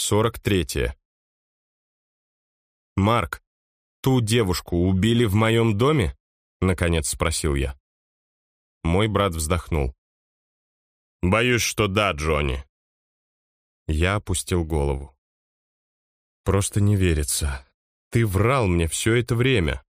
43. «Марк, ту девушку убили в моем доме?» — наконец спросил я. Мой брат вздохнул. «Боюсь, что да, Джонни». Я опустил голову. «Просто не верится. Ты врал мне все это время.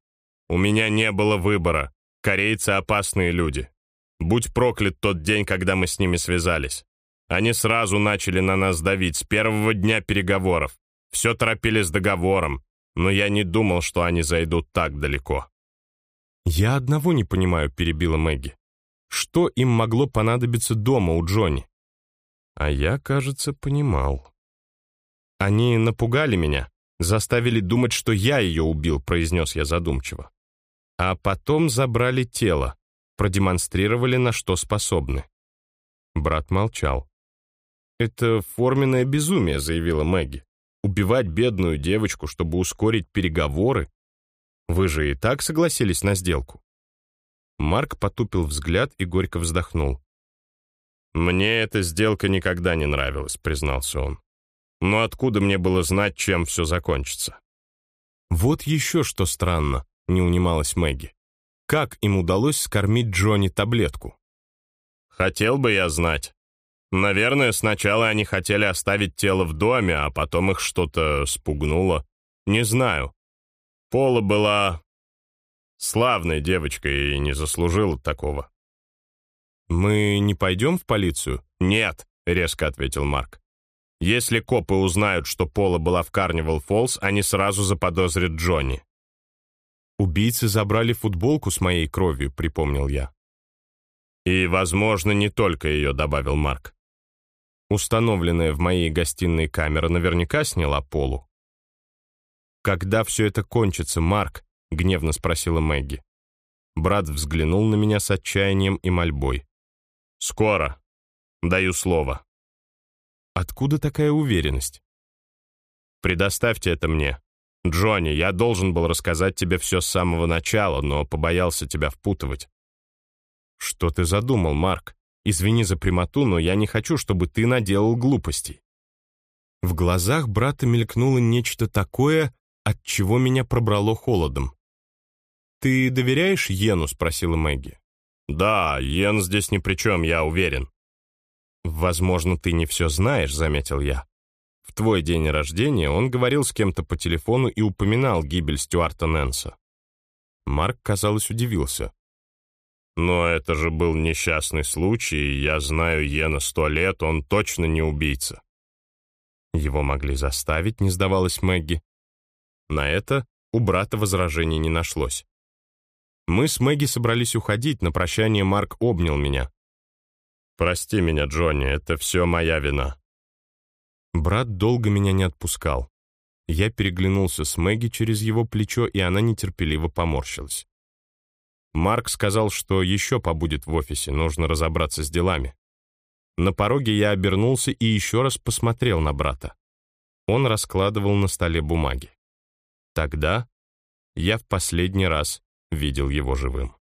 У меня не было выбора. Корейцы — опасные люди. Будь проклят тот день, когда мы с ними связались. Они сразу начали на нас давить с первого дня переговоров. Все торопили с договором, но я не думал, что они зайдут так далеко. «Я одного не понимаю», — перебила Мэгги. «Что им могло понадобиться дома у Джонни?» А я, кажется, понимал. «Они напугали меня, заставили думать, что я ее убил», — произнес я задумчиво. «А потом забрали тело, продемонстрировали, на что способны». Брат молчал. «Это форменное безумие», — заявила Мэгги. «Убивать бедную девочку, чтобы ускорить переговоры? Вы же и так согласились на сделку». Марк потупил взгляд и горько вздохнул. «Мне эта сделка никогда не нравилась», — признался он. «Но откуда мне было знать, чем все закончится?» «Вот еще что странно», — не унималась Мэгги. «Как им удалось скормить Джонни таблетку?» «Хотел бы я знать. Наверное, сначала они хотели оставить тело в доме, а потом их что-то спугнуло. Не знаю. Пола была славной девочкой и не заслужила такого. «Мы не пойдем в полицию?» «Нет», — резко ответил Марк. «Если копы узнают, что Пола была в Карнивал Фоллс, они сразу заподозрят Джонни». «Убийцы забрали футболку с моей кровью», — припомнил я. «И, возможно, не только ее», — добавил Марк. Установленная в моей гостиной камера наверняка сняла полу. «Когда все это кончится, Марк?» — гневно спросила Мэгги. Брат взглянул на меня с отчаянием и мольбой. «Скоро. Даю слово». «Откуда такая уверенность?» «Предоставьте это мне. Джонни, я должен был рассказать тебе все с самого начала, но побоялся тебя впутывать». «Что ты задумал, Марк?» Извини за прямоту, но я не хочу, чтобы ты наделал глупостей». В глазах брата мелькнуло нечто такое, от чего меня пробрало холодом. «Ты доверяешь Йену?» — спросила Мэгги. «Да, Йен здесь ни при чем, я уверен». «Возможно, ты не все знаешь», — заметил я. В твой день рождения он говорил с кем-то по телефону и упоминал гибель Стюарта Нэнса. Марк, казалось, удивился. Но это же был несчастный случай, я знаю Йена сто лет, он точно не убийца. Его могли заставить, не сдавалась Мэгги. На это у брата возражений не нашлось. Мы с Мэгги собрались уходить, на прощание Марк обнял меня. «Прости меня, Джонни, это все моя вина». Брат долго меня не отпускал. Я переглянулся с Мэгги через его плечо, и она нетерпеливо поморщилась. Марк сказал, что еще побудет в офисе, нужно разобраться с делами. На пороге я обернулся и еще раз посмотрел на брата. Он раскладывал на столе бумаги. Тогда я в последний раз видел его живым.